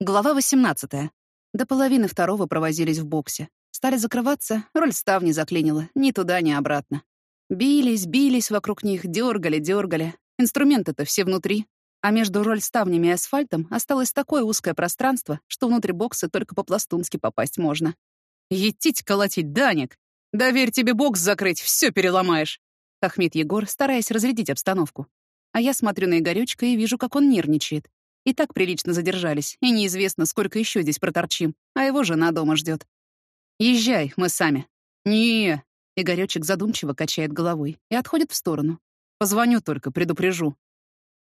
Глава 18. До половины второго провозились в боксе. Стали закрываться, роль ставни заклинила. Ни туда, ни обратно. Бились, бились вокруг них, дергали, дергали. Инструменты-то все внутри. А между роль ставнями и асфальтом осталось такое узкое пространство, что внутрь бокса только по-пластунски попасть можно. «Етить колотить, Даник! Доверь тебе бокс закрыть, все переломаешь!» Тахмит Егор, стараясь разрядить обстановку. А я смотрю на Игорёчка и вижу, как он нервничает. И так прилично задержались, и неизвестно, сколько еще здесь проторчим, а его жена дома ждет. «Езжай, мы сами». «Не». Игорёчек задумчиво качает головой и отходит в сторону. «Позвоню только, предупрежу».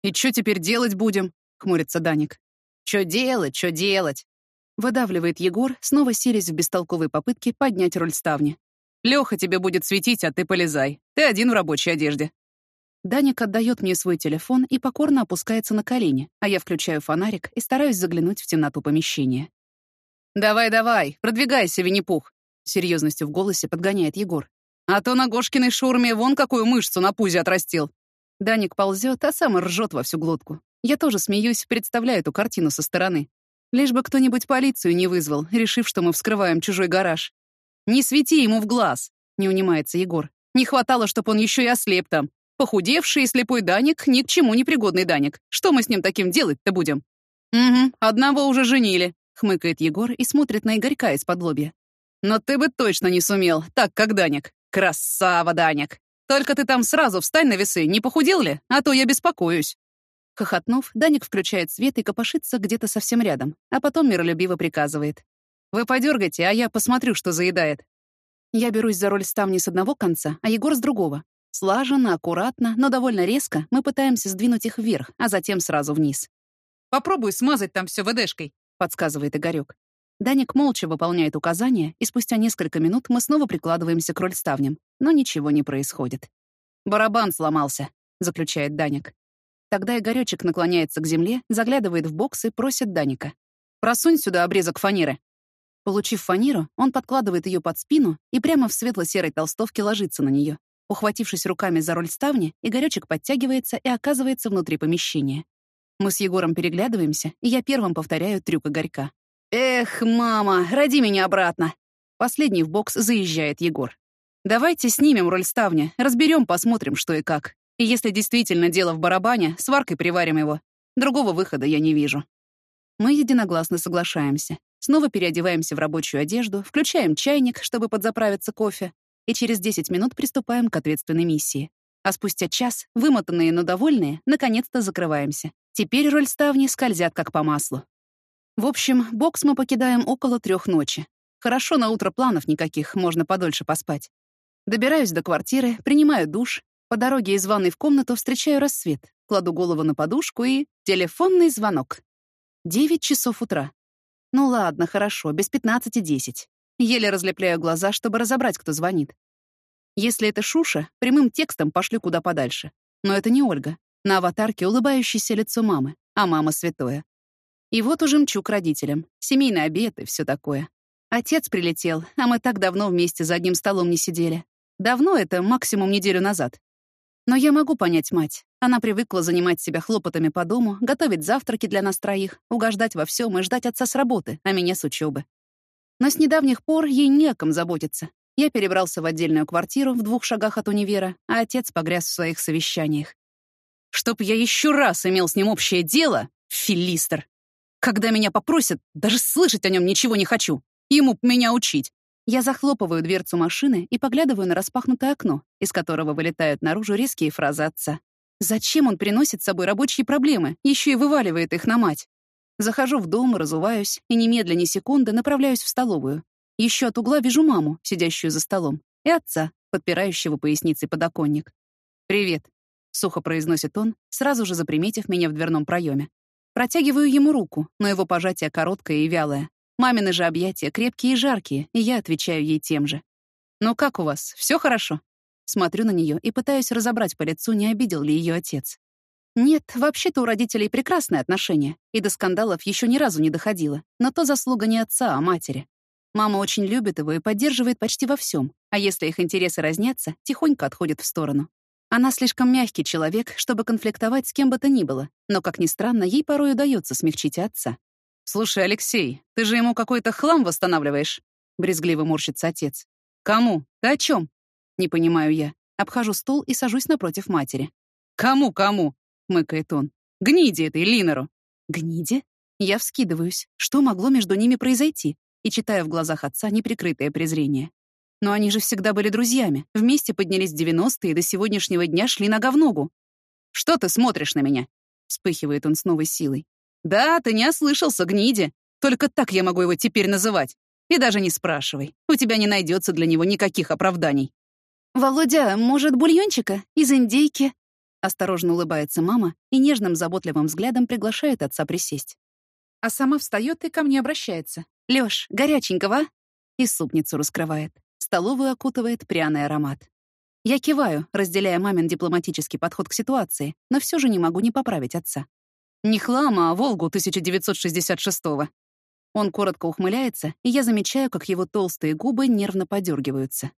«И что теперь делать будем?» — хмурится Даник. «Чё делать, чё делать?» Выдавливает Егор, снова силясь в бестолковой попытке поднять роль ставни. «Лёха тебе будет светить, а ты полезай. Ты один в рабочей одежде. Даник отдает мне свой телефон и покорно опускается на колени, а я включаю фонарик и стараюсь заглянуть в темноту помещения. «Давай, давай, продвигайся, Винни-Пух!» Серьезностью в голосе подгоняет Егор. «А то на Гошкиной шаурме вон какую мышцу на пузе отрастил!» Даник ползет, а сам ржет во всю глотку. Я тоже смеюсь, представляю эту картину со стороны. Лишь бы кто-нибудь полицию не вызвал, решив, что мы вскрываем чужой гараж. «Не свети ему в глаз!» — не унимается Егор. «Не хватало, чтобы он еще и ослеп там. Похудевший и слепой Даник, ни к чему не пригодный Даник. Что мы с ним таким делать-то будем? Угу, одного уже женили, хмыкает Егор и смотрит на Игорька из-под лобья. Но ты бы точно не сумел, так как Даник. Красава, Даник. Только ты там сразу встань на весы, не похудел ли? А то я беспокоюсь. Хохотнув, Даник включает свет и копошится где-то совсем рядом, а потом миролюбиво приказывает. «Вы подергайте, а я посмотрю, что заедает». Я берусь за роль ставни с одного конца, а Егор с другого. Слаженно, аккуратно, но довольно резко мы пытаемся сдвинуть их вверх, а затем сразу вниз. «Попробуй смазать там все ВДшкой», — подсказывает Игорёк. Даник молча выполняет указания, и спустя несколько минут мы снова прикладываемся к рольставням, но ничего не происходит. «Барабан сломался», — заключает Даник. Тогда Игорёчек наклоняется к земле, заглядывает в бокс и просит Даника. «Просунь сюда обрезок фанеры». Получив фанеру, он подкладывает ее под спину и прямо в светло-серой толстовке ложится на нее. Ухватившись руками за роль ставни, Игорёчек подтягивается и оказывается внутри помещения. Мы с Егором переглядываемся, и я первым повторяю трюк Игорька. «Эх, мама, роди меня обратно!» Последний в бокс заезжает Егор. «Давайте снимем роль ставня, разберем, посмотрим, что и как. И если действительно дело в барабане, сваркой приварим его. Другого выхода я не вижу». Мы единогласно соглашаемся. Снова переодеваемся в рабочую одежду, включаем чайник, чтобы подзаправиться кофе, и через 10 минут приступаем к ответственной миссии. А спустя час, вымотанные, но довольные, наконец-то закрываемся. Теперь роль ставни скользят как по маслу. В общем, бокс мы покидаем около трех ночи. Хорошо, на утро планов никаких, можно подольше поспать. Добираюсь до квартиры, принимаю душ. По дороге из ванной в комнату встречаю рассвет, кладу голову на подушку и... Телефонный звонок. Девять часов утра. Ну ладно, хорошо, без пятнадцати десять. Еле разлепляю глаза, чтобы разобрать, кто звонит. Если это Шуша, прямым текстом пошлю куда подальше. Но это не Ольга. На аватарке улыбающееся лицо мамы, а мама святое. И вот уже мчу к родителям. Семейный обед и все такое. Отец прилетел, а мы так давно вместе за одним столом не сидели. Давно это, максимум неделю назад. Но я могу понять мать. Она привыкла занимать себя хлопотами по дому, готовить завтраки для нас троих, угождать во всем и ждать отца с работы, а меня с учебы. Но с недавних пор ей не заботиться. Я перебрался в отдельную квартиру в двух шагах от универа, а отец погряз в своих совещаниях. Чтоб я еще раз имел с ним общее дело, филистер. Когда меня попросят, даже слышать о нем ничего не хочу. Ему меня учить. Я захлопываю дверцу машины и поглядываю на распахнутое окно, из которого вылетают наружу резкие фразы отца. Зачем он приносит с собой рабочие проблемы, еще и вываливает их на мать? Захожу в дом, разуваюсь и немедленно ни секунды направляюсь в столовую. Еще от угла вижу маму, сидящую за столом, и отца, подпирающего поясницей подоконник. «Привет», — сухо произносит он, сразу же заприметив меня в дверном проеме. Протягиваю ему руку, но его пожатие короткое и вялое. Мамины же объятия крепкие и жаркие, и я отвечаю ей тем же. «Ну как у вас? Все хорошо?» Смотрю на нее и пытаюсь разобрать по лицу, не обидел ли ее отец. Нет, вообще-то у родителей прекрасные отношения, и до скандалов еще ни разу не доходило. Но то заслуга не отца, а матери. Мама очень любит его и поддерживает почти во всем, а если их интересы разнятся, тихонько отходит в сторону. Она слишком мягкий человек, чтобы конфликтовать с кем бы то ни было, но, как ни странно, ей порой удается смягчить отца. «Слушай, Алексей, ты же ему какой-то хлам восстанавливаешь?» — брезгливо морщится отец. «Кому? Ты о чем? Не понимаю я. Обхожу стол и сажусь напротив матери. «Кому, кому?» — мыкает он. «Гниде этой, Линору!» «Гниде?» Я вскидываюсь. Что могло между ними произойти? И читаю в глазах отца неприкрытое презрение. Но они же всегда были друзьями. Вместе поднялись в 90-е и до сегодняшнего дня шли нога в ногу. «Что ты смотришь на меня?» — вспыхивает он с новой силой. «Да, ты не ослышался, гниде. Только так я могу его теперь называть. И даже не спрашивай. У тебя не найдется для него никаких оправданий». «Володя, может, бульончика? Из индейки?» Осторожно улыбается мама и нежным заботливым взглядом приглашает отца присесть. А сама встает и ко мне обращается. «Лёш, горяченького?» И супницу раскрывает. Столовую окутывает пряный аромат. Я киваю, разделяя мамин дипломатический подход к ситуации, но все же не могу не поправить отца. Не хлама, а «Волгу» 1966-го. Он коротко ухмыляется, и я замечаю, как его толстые губы нервно подергиваются.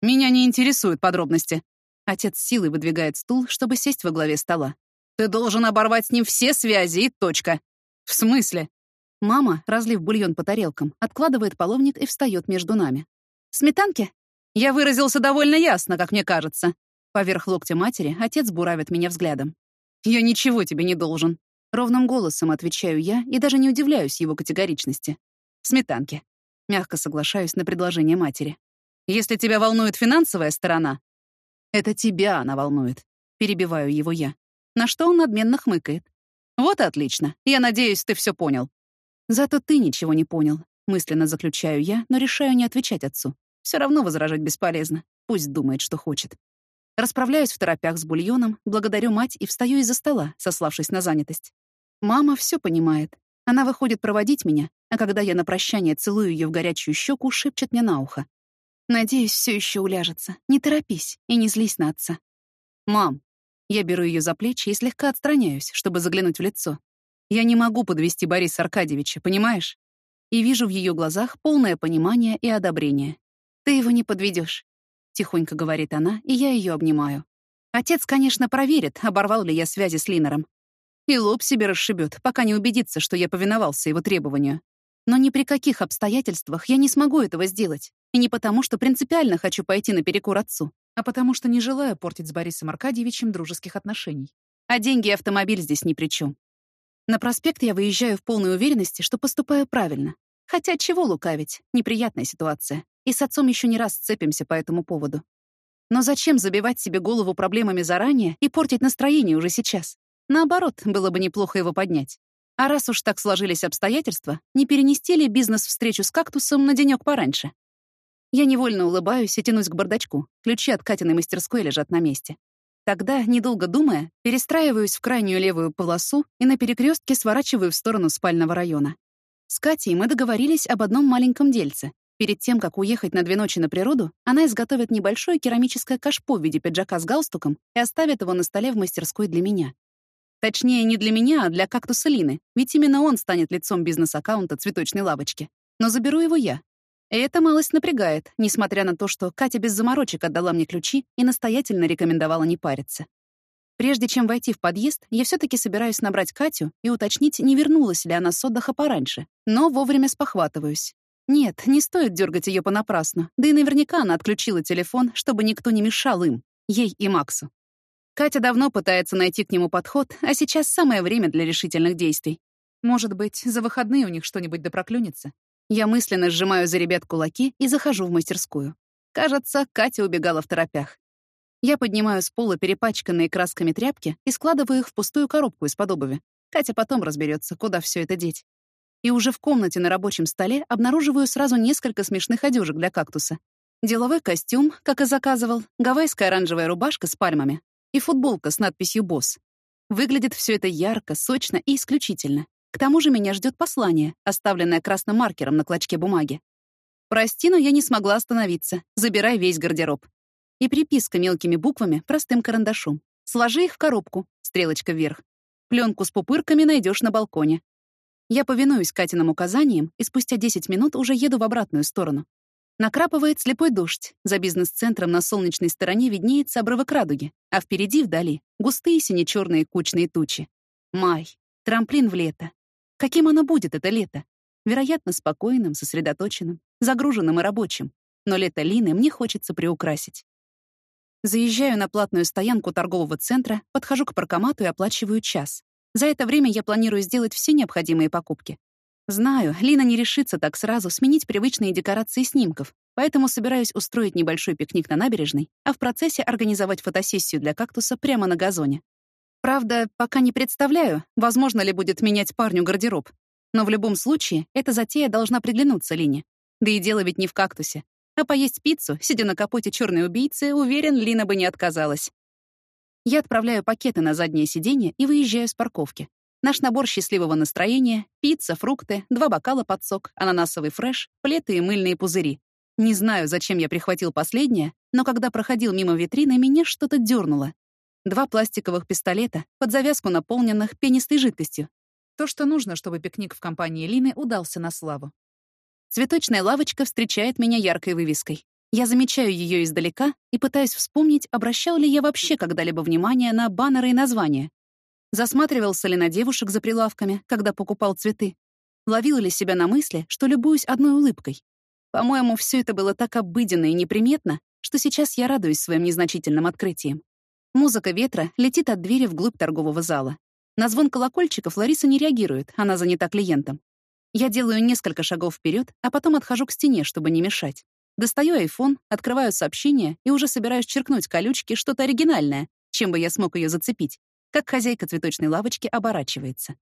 «Меня не интересуют подробности». Отец силой выдвигает стул, чтобы сесть во главе стола. «Ты должен оборвать с ним все связи и точка». «В смысле?» Мама, разлив бульон по тарелкам, откладывает половник и встает между нами. Сметанки? Я выразился довольно ясно, как мне кажется. Поверх локтя матери отец буравит меня взглядом. Я ничего тебе не должен. Ровным голосом отвечаю я и даже не удивляюсь его категоричности. Сметанки. Мягко соглашаюсь на предложение матери. Если тебя волнует финансовая сторона, это тебя она волнует. Перебиваю его я. На что он надменно хмыкает. Вот отлично. Я надеюсь, ты все понял. Зато ты ничего не понял. Мысленно заключаю я, но решаю не отвечать отцу. Все равно возражать бесполезно. Пусть думает, что хочет. Расправляюсь в торопях с бульоном, благодарю мать и встаю из-за стола, сославшись на занятость. Мама все понимает. Она выходит проводить меня, а когда я на прощание целую ее в горячую щеку, шепчет мне на ухо. «Надеюсь, все еще уляжется. Не торопись и не злись на отца». «Мам». Я беру ее за плечи и слегка отстраняюсь, чтобы заглянуть в лицо. «Я не могу подвести Бориса Аркадьевича, понимаешь?» И вижу в ее глазах полное понимание и одобрение. «Ты его не подведешь, тихонько говорит она, и я ее обнимаю. Отец, конечно, проверит, оборвал ли я связи с Линером. И лоб себе расшибет, пока не убедится, что я повиновался его требованию. Но ни при каких обстоятельствах я не смогу этого сделать. И не потому, что принципиально хочу пойти наперекор отцу, а потому что не желаю портить с Борисом Аркадьевичем дружеских отношений. А деньги и автомобиль здесь ни при чем. На проспект я выезжаю в полной уверенности, что поступаю правильно. Хотя чего лукавить, неприятная ситуация и с отцом еще не раз сцепимся по этому поводу. Но зачем забивать себе голову проблемами заранее и портить настроение уже сейчас? Наоборот, было бы неплохо его поднять. А раз уж так сложились обстоятельства, не перенести ли бизнес-встречу с кактусом на денек пораньше? Я невольно улыбаюсь и тянусь к бардачку. Ключи от Катиной мастерской лежат на месте. Тогда, недолго думая, перестраиваюсь в крайнюю левую полосу и на перекрестке сворачиваю в сторону спального района. С Катей мы договорились об одном маленьком дельце, Перед тем, как уехать на две ночи на природу, она изготовит небольшое керамическое кашпо в виде пиджака с галстуком и оставит его на столе в мастерской для меня. Точнее, не для меня, а для кактуса Лины, ведь именно он станет лицом бизнес-аккаунта цветочной лавочки. Но заберу его я. И это малость напрягает, несмотря на то, что Катя без заморочек отдала мне ключи и настоятельно рекомендовала не париться. Прежде чем войти в подъезд, я все таки собираюсь набрать Катю и уточнить, не вернулась ли она с отдыха пораньше, но вовремя спохватываюсь. Нет, не стоит дергать ее понапрасну. Да и наверняка она отключила телефон, чтобы никто не мешал им, ей и Максу. Катя давно пытается найти к нему подход, а сейчас самое время для решительных действий. Может быть, за выходные у них что-нибудь да проклюнется. Я мысленно сжимаю за ребят кулаки и захожу в мастерскую. Кажется, Катя убегала в торопях. Я поднимаю с пола перепачканные красками тряпки и складываю их в пустую коробку из-под обуви. Катя потом разберется, куда все это деть и уже в комнате на рабочем столе обнаруживаю сразу несколько смешных одежек для кактуса. Деловой костюм, как и заказывал, гавайская оранжевая рубашка с пальмами и футболка с надписью «Босс». Выглядит все это ярко, сочно и исключительно. К тому же меня ждет послание, оставленное красным маркером на клочке бумаги. «Прости, но я не смогла остановиться. Забирай весь гардероб». И приписка мелкими буквами, простым карандашом. «Сложи их в коробку», стрелочка вверх. Пленку с пупырками найдешь на балконе. Я повинуюсь Катиным указаниям и спустя 10 минут уже еду в обратную сторону. Накрапывает слепой дождь. За бизнес-центром на солнечной стороне виднеется обрывок радуги, а впереди, вдали, густые сине-черные кучные тучи. Май. Трамплин в лето. Каким оно будет, это лето? Вероятно, спокойным, сосредоточенным, загруженным и рабочим. Но лето Лины мне хочется приукрасить. Заезжаю на платную стоянку торгового центра, подхожу к паркомату и оплачиваю час. За это время я планирую сделать все необходимые покупки. Знаю, Лина не решится так сразу сменить привычные декорации снимков, поэтому собираюсь устроить небольшой пикник на набережной, а в процессе организовать фотосессию для кактуса прямо на газоне. Правда, пока не представляю, возможно ли будет менять парню гардероб. Но в любом случае, эта затея должна приглянуться Лине. Да и дело ведь не в кактусе. А поесть пиццу, сидя на капоте черной убийцы, уверен, Лина бы не отказалась. Я отправляю пакеты на заднее сиденье и выезжаю с парковки. Наш набор счастливого настроения — пицца, фрукты, два бокала под сок, ананасовый фреш, плеты и мыльные пузыри. Не знаю, зачем я прихватил последнее, но когда проходил мимо витрины, меня что-то дернуло. Два пластиковых пистолета, под завязку наполненных пенистой жидкостью. То, что нужно, чтобы пикник в компании Лины удался на славу. Цветочная лавочка встречает меня яркой вывеской. Я замечаю ее издалека и пытаюсь вспомнить, обращал ли я вообще когда-либо внимание на баннеры и названия. Засматривался ли на девушек за прилавками, когда покупал цветы? Ловил ли себя на мысли, что любуюсь одной улыбкой? По-моему, все это было так обыденно и неприметно, что сейчас я радуюсь своим незначительным открытиям. Музыка ветра летит от двери вглубь торгового зала. На звон колокольчиков Лариса не реагирует, она занята клиентом. Я делаю несколько шагов вперед, а потом отхожу к стене, чтобы не мешать. Достаю айфон, открываю сообщение и уже собираюсь черкнуть колючки что-то оригинальное, чем бы я смог ее зацепить как хозяйка цветочной лавочки оборачивается.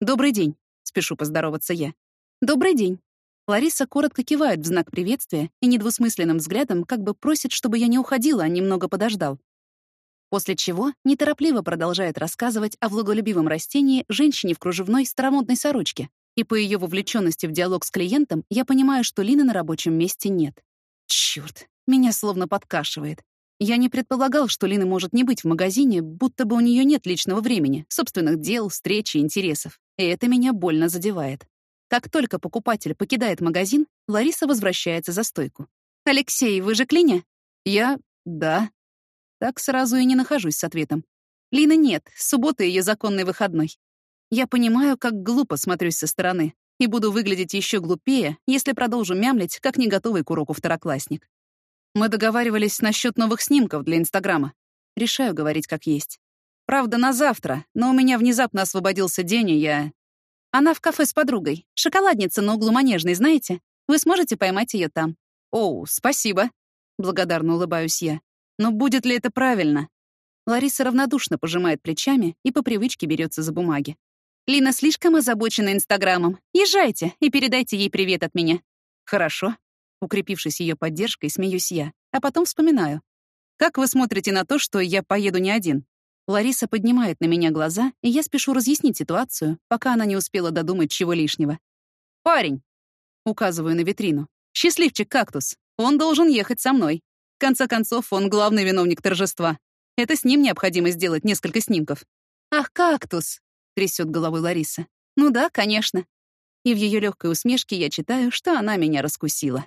«Добрый день», — спешу поздороваться я. «Добрый день». Лариса коротко кивает в знак приветствия и недвусмысленным взглядом как бы просит, чтобы я не уходила, а немного подождал. После чего неторопливо продолжает рассказывать о влаголюбивом растении женщине в кружевной старомодной сорочке, и по ее вовлеченности в диалог с клиентом я понимаю, что Лины на рабочем месте нет. Черт, меня словно подкашивает. Я не предполагал, что Лина может не быть в магазине, будто бы у нее нет личного времени, собственных дел, встреч и интересов. И это меня больно задевает. Как только покупатель покидает магазин, Лариса возвращается за стойку. «Алексей, вы же Клиня?» «Я... да». Так сразу и не нахожусь с ответом. Лины нет, суббота — ее законный выходной. Я понимаю, как глупо смотрюсь со стороны, и буду выглядеть еще глупее, если продолжу мямлить, как не готовый к уроку второклассник. Мы договаривались насчет новых снимков для Инстаграма. Решаю говорить как есть. Правда, на завтра, но у меня внезапно освободился день, и я... Она в кафе с подругой. Шоколадница на углу Манежной, знаете? Вы сможете поймать ее там. Оу, спасибо. Благодарно улыбаюсь я. Но будет ли это правильно? Лариса равнодушно пожимает плечами и по привычке берется за бумаги. Лина слишком озабочена Инстаграмом. Езжайте и передайте ей привет от меня. Хорошо. Укрепившись ее поддержкой, смеюсь я, а потом вспоминаю. «Как вы смотрите на то, что я поеду не один?» Лариса поднимает на меня глаза, и я спешу разъяснить ситуацию, пока она не успела додумать чего лишнего. «Парень!» — указываю на витрину. «Счастливчик кактус! Он должен ехать со мной. В конце концов, он главный виновник торжества. Это с ним необходимо сделать несколько снимков». «Ах, кактус!» — трясет головой Лариса. «Ну да, конечно». И в ее легкой усмешке я читаю, что она меня раскусила.